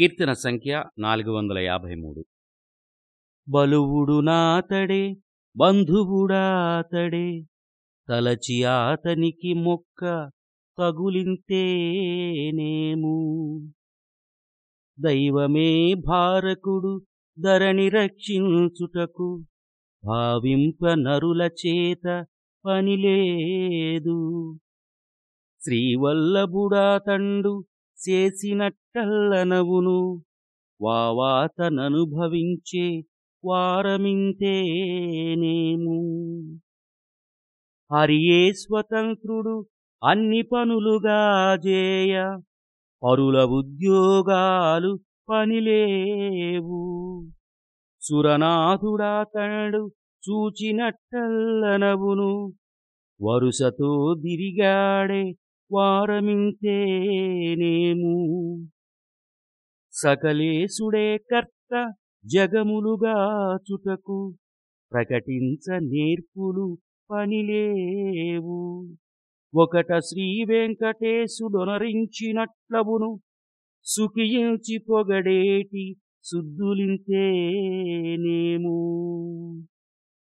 కీర్తన సంఖ్య నాలుగు వందల యాభై మూడు. బలువుడు నాతడే బంధువుడాతడే తలచి ఆతనికి మొక్క తగులింతేనేము. దైవమే భారకుడు ధరణి రక్షించుటకు భావింప నరుల చేత పనిలేదు. శ్రీవల్లభుడా తండు చేసినట్టల్లనవును. వావాతననుభవించే వారమింతేనేము. హరియే స్వతంత్రుడు అన్ని పనులుగా జేయ. పరుల ఉద్యోగాలు పనిలేవు. సురనాథుడా తనడు చూచినట్టల్లనవును. వరుసతో దిరిగాడే వారమింతేనేము సకలేసుడే కర్త జగములుగా చుటకు ప్రకటించ నేర్పులు పనిలేవు. ఒకట శ్రీ వెంకటేశుడొనరించినట్లవును సుఖించి పొగడేటి శుద్ధులింతేనే